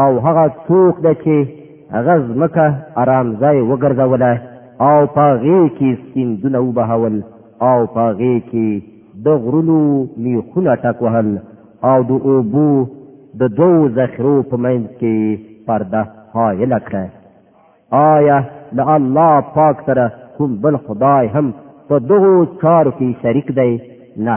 او هغه څوک ده چې هغه ځمکه آرام ځای وګرځوله او په غې کې سیندونه وبهول او په غې کې د غرونو میخونه ټک وهل او د اوبو د دوو ذخیرو په منځ کې پرده حایله کړه آیا له الله پاک سره کوم بل خدای هم په دغو چارو کې شریک دی نه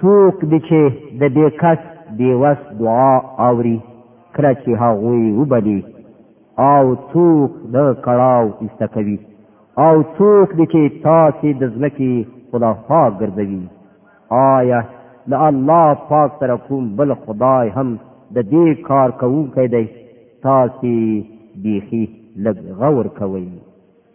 څوک دي چې د بې کس بې وس دعا اوري کله چې هغوی وبلي او څوک د کړاو ایسته کوي او څوک دي چې تاسې د ځمکې خلفا ګرځوي آیا د الله پاک سره کوم بل خدای هم د دې کار کوونکی دی تاسو بیخي لږ غور کوئ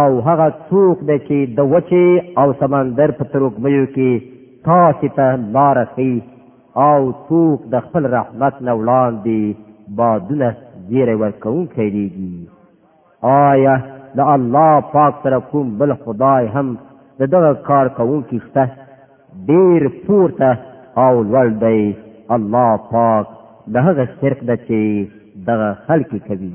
او هغه څوک دی چې د وچې او سمندر په تروږمیو کې تاسې ته لاره ښي او څوک د خپل رحمت نه وړاندې بادونه زیری ورکوونکی لیږي آیا د الله پاک سره کوم بل خدای هم د دغه کار کوونکی شته ډیر پورته او لوړ دی الله پاک د هغه شرک ده چې دغه خلک کوي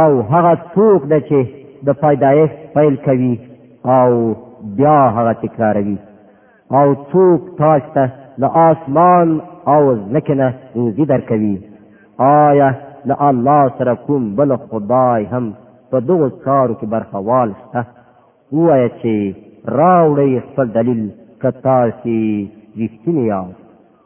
او هغه څوک ده چې د پیدایښت پیل کوي او بیا هغه تکراروي او څوک تاسو ته له آسمان او ځمکې نه روزي درکوي آیا له الله سره کوم بل خدای هم په دغو چارو کې برخوال شته ووایه چې راوړئ خپل دلیل که تاسو رښتیني یاست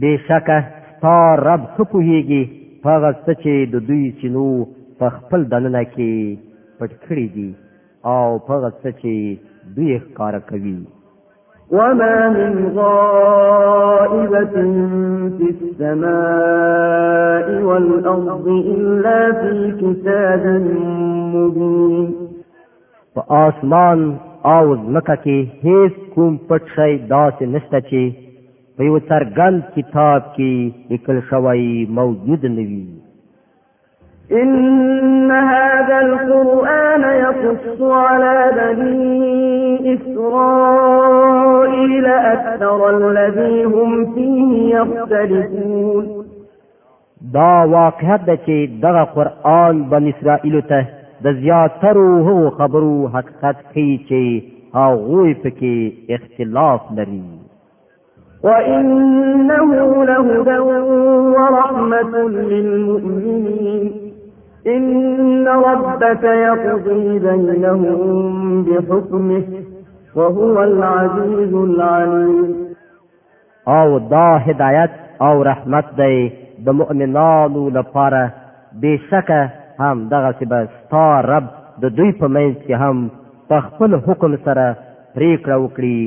بېشکه ستا رب ښه پوهېږي په هغه څه چې د دوی سینو په خپل دننه کې پټ کړي دي او په هغه څه چې دوی ښکاره کوي وما من غائبة في السماء والأرض إلا في كتاب مبين په آسمان او ځمکه کې هیڅ کوم پټ شی داسې نشته چې په یو څرګند کتاب کې لیکل شوی موجود نه وي إن هذا القرآن يقص على بني إسرائيل أكثر الذي هم فيه يختلفون دا واقعیت ده چې دغه قرآن بن اسرائیل ته د زیاترو هغو خبرو حقیقت ښیي چې هغوی پکې اختلاف لري وإنه لهدى ورحمة للمؤمنين إن ربك يقضي بينهم بحكمه وهو العزيز العليم او دا هدایت او رحمت دی د مؤمنانو لپاره بشکه هم دغه سبا ستا رب د دوی په منځ کې هم په خپل حکم سره پریکړه وکړي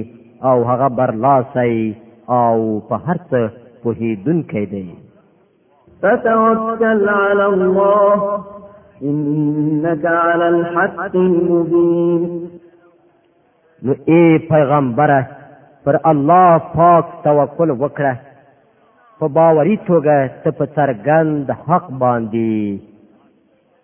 او هغه برلاسی او په هر څه پوهیدونکی دی فتوکل علی الله انك على الحق المبين نو اے پیغمبره پر الله پاک توکل وکړه په باوري توګه ته په څرګند حق باندې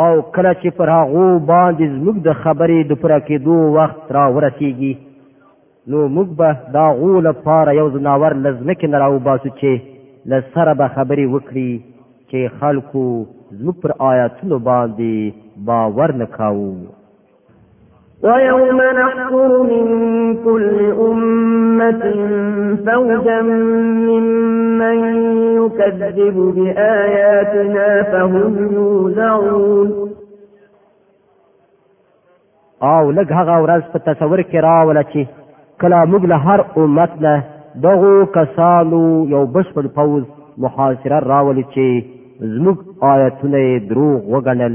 او کله چې پر هغو باندې زموږ د خبرې د پوره کېدو وخت را ورسیږي نو موږ به د هغو لپاره یو ځناور له ځمکې نه راوباسو چې له سره به خبرې وکړي چې خلکو زموږ پر آیاتونو باندې باور نه کاوه ويوم نحصر من كل أمة فوجا ممن يكذب بآياتنا فهم يوزعون او لږ هغه ورځ په تصور کې راوله چې کله موږ له هر امت نه دغو کسانو یو بشپړ پوځ محاصره راولي چې زموږ آیتونه دروغ وګڼل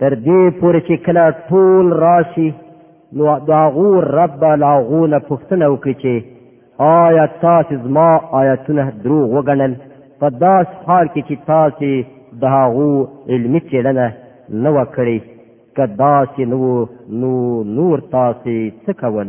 تر دې پورې چې کله ټول راشي نو د هغو رب به له هغو نه پوښتنه وکړي چې آیا تاسې زما آیتونه دروغ وګڼل په داسې حال کې چې تاسې د هغو علمي څېړنه نه وه کړې که داسې نه وو نو نور تاسې څه کول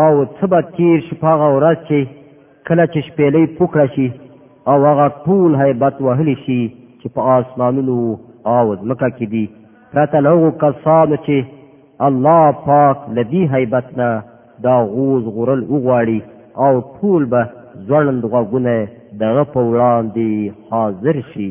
او څه به تیر شي په هغه ورځ چې کله چې شپېلۍ پوکړه شي او هغه ټول هیبت وهلی شي چې په آسمانونو او ځمکه کې دي پرته له هغو کسانو چې الله پاک له دې هیبت نه دا غوز غورل وغواړي او ټول به ځوړند غوږونه دغه په وړاندې حاضر شي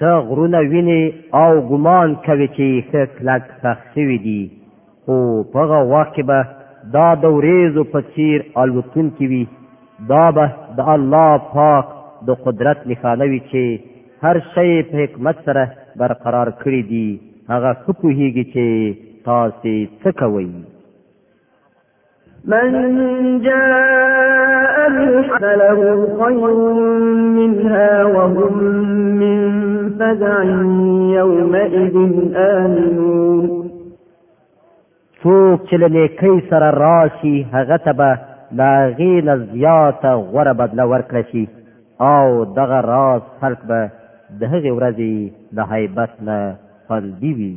ته غرونه وینې او ګمان کوي چې ښه کلک ښخ شوي دي خو په هغه وخت کې به دا د وریځو په څیر الوتونکي وي دا به د الله پاک د قدرت نښانه وي چې هر شی په حکمت سره برقرار کړی دي هغه ښه پوهیږي چې تاسو څه کوئ من جاء بالحق له خير منها وهم من فزع يومئذ آمنون څوک چې له نیکۍ سره راشي هغه ته به د هغې نه زیاته غوره بدله ورکړه شي او دغه راز خلک به د هغې ورځې د هیبت نه خوندي وي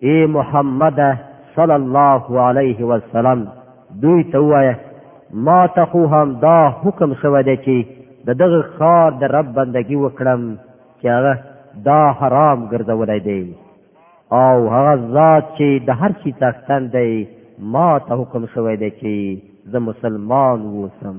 ای محمد صلی الله علیه وسلم دوی ته وایه ما ته خو هم دا حکم شوی دی چې د دغه ښار د رب بندگی وکړم چې هغه دا حرام ګرځولی دی او هغه ذات چې د هر شي څښتن دی ما ته حکم شوی دی چې زه مسلمان ووسم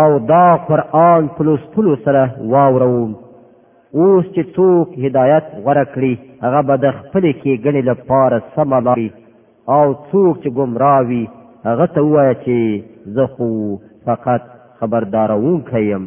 او دا قرآن پلوستلو سره واوروم اوس چې څوک هدایت غوره کړي هغه به د خپلې کېږنې لپاره سمه لاري او څوک چې ګمراه وي هغه ته ووایه چې زه خو فقط خبردارونکی یم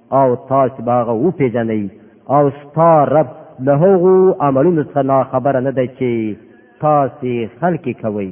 او تاسو به هغه وپېژنئ او ستا رب له هغو عملونو څخه ناخبره نه دی چې تاسو خلک کوئ.